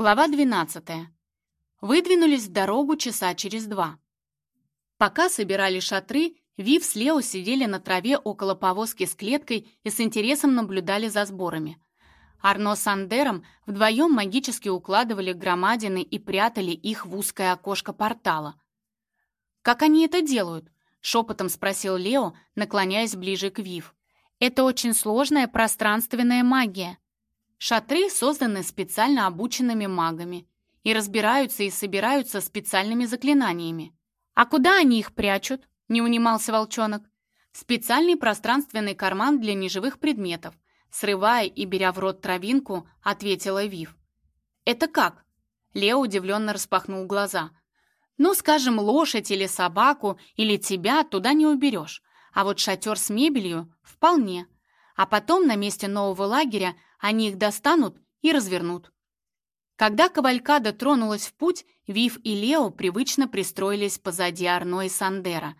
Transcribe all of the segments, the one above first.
Глава 12. Выдвинулись в дорогу часа через два. Пока собирали шатры, Вив с Лео сидели на траве около повозки с клеткой и с интересом наблюдали за сборами. Арно с Андером вдвоем магически укладывали громадины и прятали их в узкое окошко портала. «Как они это делают?» — шепотом спросил Лео, наклоняясь ближе к Вив. «Это очень сложная пространственная магия», Шатры созданы специально обученными магами и разбираются и собираются специальными заклинаниями. «А куда они их прячут?» — не унимался волчонок. «Специальный пространственный карман для неживых предметов», срывая и беря в рот травинку, ответила Вив. «Это как?» Лео удивленно распахнул глаза. «Ну, скажем, лошадь или собаку, или тебя туда не уберешь, а вот шатер с мебелью — вполне. А потом на месте нового лагеря они их достанут и развернут. Когда кавалькада тронулась в путь, Вив и Лео привычно пристроились позади Арно и Сандера.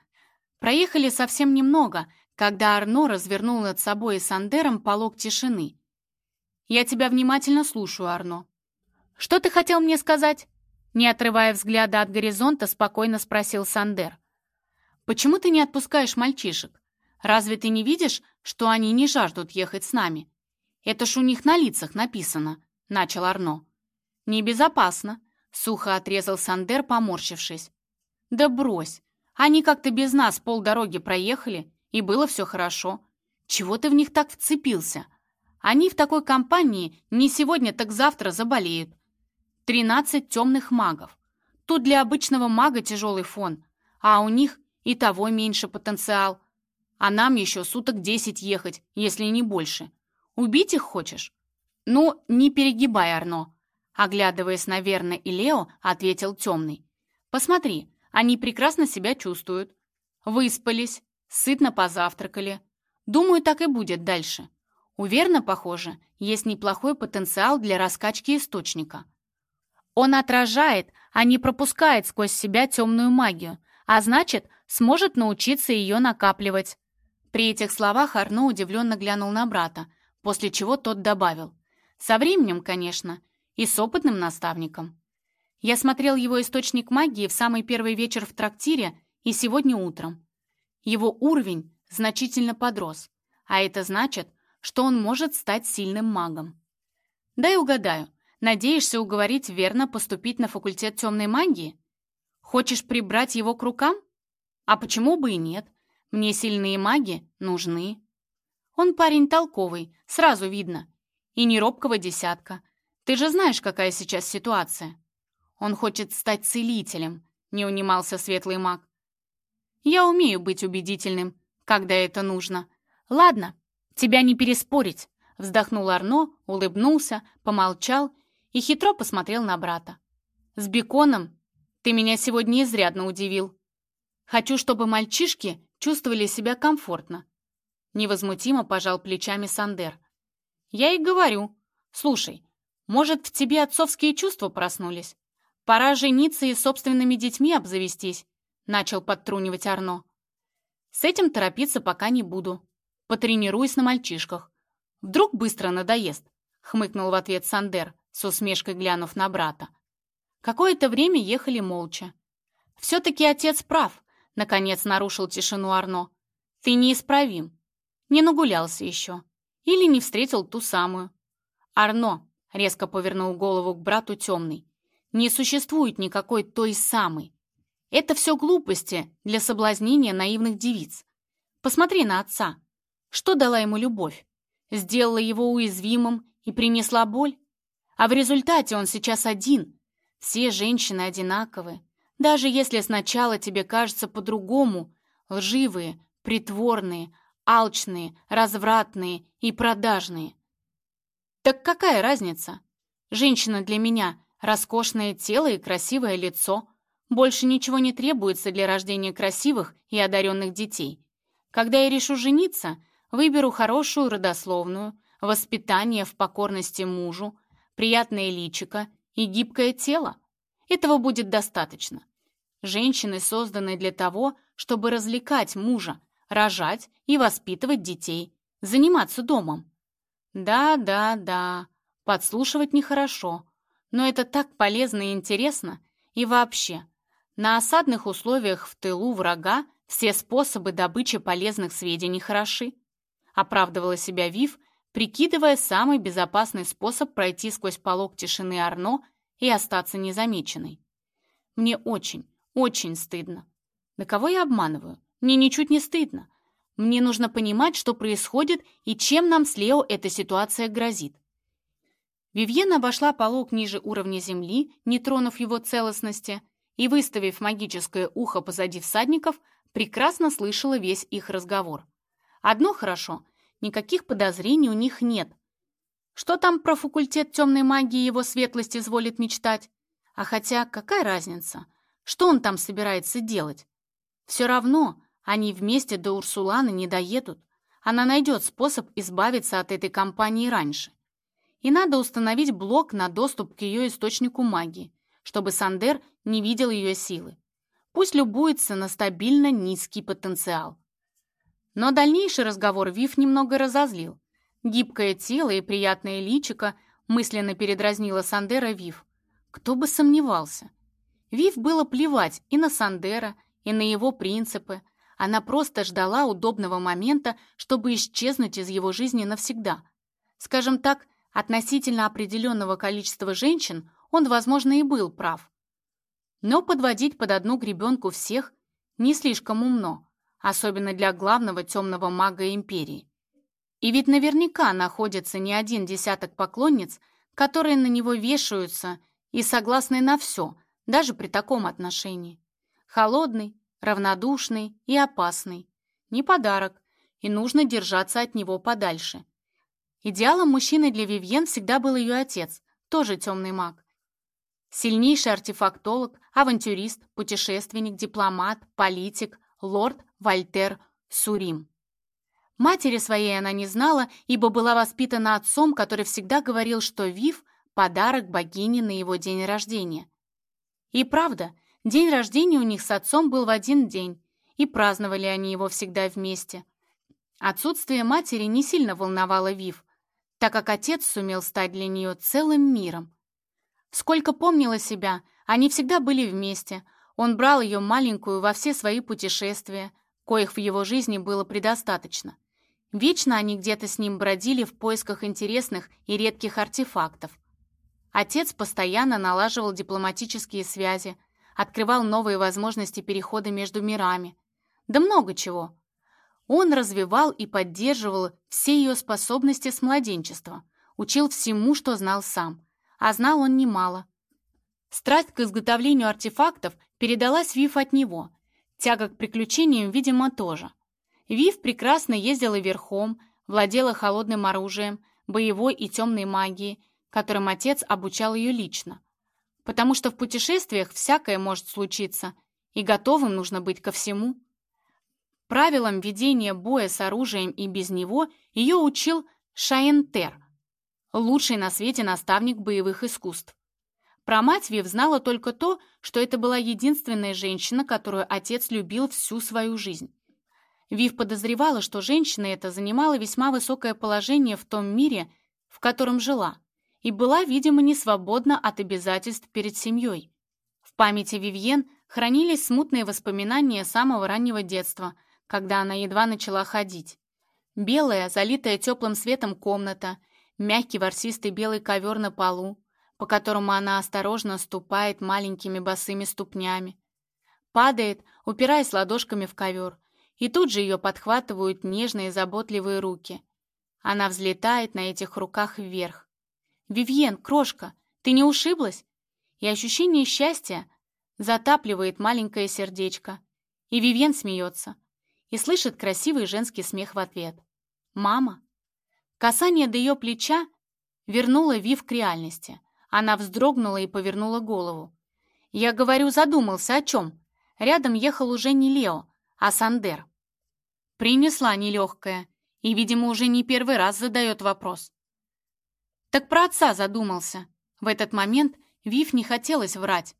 Проехали совсем немного, когда Арно развернул над собой и Сандером полог тишины. «Я тебя внимательно слушаю, Арно». «Что ты хотел мне сказать?» Не отрывая взгляда от горизонта, спокойно спросил Сандер. «Почему ты не отпускаешь мальчишек? Разве ты не видишь, что они не жаждут ехать с нами? Это ж у них на лицах написано», — начал Арно. «Небезопасно», — сухо отрезал Сандер, поморщившись. «Да брось, они как-то без нас полдороги проехали, и было все хорошо. Чего ты в них так вцепился? Они в такой компании не сегодня, так завтра заболеют. Тринадцать темных магов. Тут для обычного мага тяжелый фон, а у них и того меньше потенциал. А нам еще суток десять ехать, если не больше. Убить их хочешь? Ну, не перегибай, Арно. Оглядываясь на Верна и Лео, ответил темный. Посмотри, они прекрасно себя чувствуют. Выспались, сытно позавтракали. Думаю, так и будет дальше. У Верна, похоже, есть неплохой потенциал для раскачки источника. Он отражает, а не пропускает сквозь себя темную магию, а значит, сможет научиться ее накапливать. При этих словах Арно удивленно глянул на брата, после чего тот добавил. Со временем, конечно, и с опытным наставником. Я смотрел его источник магии в самый первый вечер в трактире и сегодня утром. Его уровень значительно подрос, а это значит, что он может стать сильным магом. Дай угадаю, надеешься уговорить верно поступить на факультет темной магии? Хочешь прибрать его к рукам? А почему бы и нет? Мне сильные маги нужны. Он парень толковый, сразу видно. И не робкого десятка. Ты же знаешь, какая сейчас ситуация. Он хочет стать целителем, не унимался светлый маг. Я умею быть убедительным, когда это нужно. Ладно, тебя не переспорить. Вздохнул Арно, улыбнулся, помолчал и хитро посмотрел на брата. «С беконом ты меня сегодня изрядно удивил. Хочу, чтобы мальчишки чувствовали себя комфортно, Невозмутимо пожал плечами Сандер. «Я и говорю. Слушай, может, в тебе отцовские чувства проснулись? Пора жениться и собственными детьми обзавестись», начал подтрунивать Арно. «С этим торопиться пока не буду. Потренируюсь на мальчишках. Вдруг быстро надоест», хмыкнул в ответ Сандер, с усмешкой глянув на брата. Какое-то время ехали молча. «Все-таки отец прав», — наконец нарушил тишину Арно. «Ты неисправим. Не нагулялся еще. Или не встретил ту самую. Арно, резко повернул голову к брату темный. Не существует никакой той самой. Это все глупости для соблазнения наивных девиц. Посмотри на отца. Что дала ему любовь? Сделала его уязвимым и принесла боль? А в результате он сейчас один. Все женщины одинаковые. Даже если сначала тебе кажется по-другому, лживые, притворные, алчные, развратные и продажные. Так какая разница? Женщина для меня — роскошное тело и красивое лицо. Больше ничего не требуется для рождения красивых и одаренных детей. Когда я решу жениться, выберу хорошую родословную, воспитание в покорности мужу, приятное личико и гибкое тело. Этого будет достаточно. Женщины созданы для того, чтобы развлекать мужа, рожать и воспитывать детей, заниматься домом. Да, да, да, подслушивать нехорошо. Но это так полезно и интересно. И вообще, на осадных условиях в тылу врага все способы добычи полезных сведений хороши. Оправдывала себя Вив, прикидывая самый безопасный способ пройти сквозь полог тишины Арно и остаться незамеченной. Мне очень, очень стыдно. На кого я обманываю? Мне ничуть не стыдно. Мне нужно понимать, что происходит и чем нам с Лео эта ситуация грозит. Вивьен обошла полог ниже уровня земли, не тронув его целостности, и, выставив магическое ухо позади всадников, прекрасно слышала весь их разговор. Одно хорошо, никаких подозрений у них нет. Что там про факультет темной магии его светлость изволит мечтать? А хотя, какая разница? Что он там собирается делать? Все равно они вместе до Урсуланы не доедут. Она найдет способ избавиться от этой компании раньше. И надо установить блок на доступ к ее источнику магии, чтобы Сандер не видел ее силы. Пусть любуется на стабильно низкий потенциал. Но дальнейший разговор Вив немного разозлил. Гибкое тело и приятное личико мысленно передразнила Сандера Вив. Кто бы сомневался. Вив было плевать и на Сандера, и на его принципы. Она просто ждала удобного момента, чтобы исчезнуть из его жизни навсегда. Скажем так, относительно определенного количества женщин он, возможно, и был прав. Но подводить под одну гребенку всех не слишком умно, особенно для главного темного мага Империи. И ведь наверняка находится не один десяток поклонниц, которые на него вешаются и согласны на все, даже при таком отношении. Холодный, равнодушный и опасный. Не подарок, и нужно держаться от него подальше. Идеалом мужчины для Вивьен всегда был ее отец, тоже темный маг. Сильнейший артефактолог, авантюрист, путешественник, дипломат, политик, лорд Вольтер Сурим. Матери своей она не знала, ибо была воспитана отцом, который всегда говорил, что Вив — подарок богине на его день рождения. И правда, день рождения у них с отцом был в один день, и праздновали они его всегда вместе. Отсутствие матери не сильно волновало Вив, так как отец сумел стать для нее целым миром. Сколько помнила себя, они всегда были вместе. Он брал ее маленькую во все свои путешествия, коих в его жизни было предостаточно. Вечно они где-то с ним бродили в поисках интересных и редких артефактов. Отец постоянно налаживал дипломатические связи, открывал новые возможности перехода между мирами. Да много чего. Он развивал и поддерживал все ее способности с младенчества, учил всему, что знал сам. А знал он немало. Страсть к изготовлению артефактов передалась Вив от него. Тяга к приключениям, видимо, тоже. Вив прекрасно ездила верхом, владела холодным оружием, боевой и темной магией, которым отец обучал ее лично. Потому что в путешествиях всякое может случиться, и готовым нужно быть ко всему. Правилам ведения боя с оружием и без него ее учил Шаентер, лучший на свете наставник боевых искусств. Про мать Вив знала только то, что это была единственная женщина, которую отец любил всю свою жизнь. Вив подозревала, что женщина эта занимала весьма высокое положение в том мире, в котором жила, и была, видимо, не свободна от обязательств перед семьей. В памяти Вивьен хранились смутные воспоминания самого раннего детства – когда она едва начала ходить. Белая, залитая теплым светом комната, мягкий ворсистый белый ковер на полу, по которому она осторожно ступает маленькими босыми ступнями. Падает, упираясь ладошками в ковер, и тут же ее подхватывают нежные заботливые руки. Она взлетает на этих руках вверх. «Вивьен, крошка, ты не ушиблась?» И ощущение счастья затапливает маленькое сердечко. И Вивьен смеется и слышит красивый женский смех в ответ. «Мама!» Касание до ее плеча вернуло Вив к реальности. Она вздрогнула и повернула голову. Я говорю, задумался о чем? Рядом ехал уже не Лео, а Сандер. Принесла нелегкая, и, видимо, уже не первый раз задает вопрос. Так про отца задумался. В этот момент Вив не хотелось врать.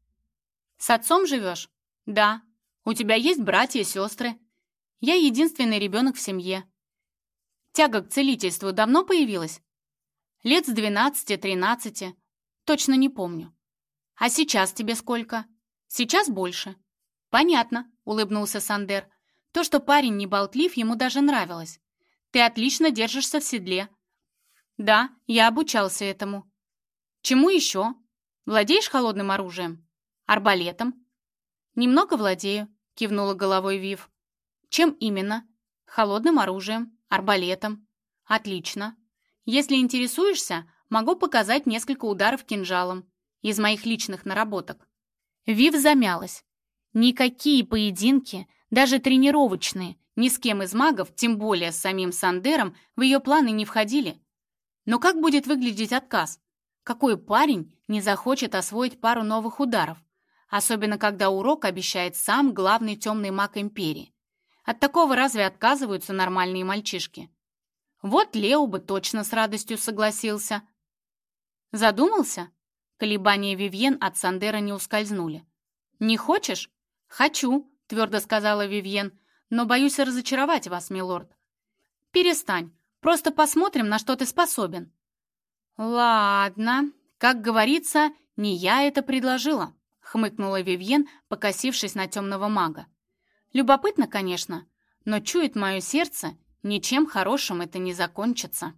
«С отцом живешь?» «Да». «У тебя есть братья и сестры?» Я единственный ребенок в семье. Тяга к целительству давно появилась? Лет с 12-13. точно не помню. А сейчас тебе сколько? Сейчас больше. Понятно, улыбнулся Сандер. То, что парень не болтлив, ему даже нравилось. Ты отлично держишься в седле. Да, я обучался этому. Чему еще? Владеешь холодным оружием? Арбалетом? Немного владею, кивнула головой Вив. Чем именно? Холодным оружием, арбалетом. Отлично. Если интересуешься, могу показать несколько ударов кинжалом из моих личных наработок. Вив замялась. Никакие поединки, даже тренировочные, ни с кем из магов, тем более с самим Сандером, в ее планы не входили. Но как будет выглядеть отказ? Какой парень не захочет освоить пару новых ударов? Особенно, когда урок обещает сам главный темный маг Империи. От такого разве отказываются нормальные мальчишки? Вот Лео бы точно с радостью согласился. Задумался? Колебания Вивьен от Сандера не ускользнули. «Не хочешь?» «Хочу», — твердо сказала Вивьен, «но боюсь разочаровать вас, милорд». «Перестань, просто посмотрим, на что ты способен». «Ладно, как говорится, не я это предложила», — хмыкнула Вивьен, покосившись на темного мага. Любопытно, конечно, но чует мое сердце, ничем хорошим это не закончится.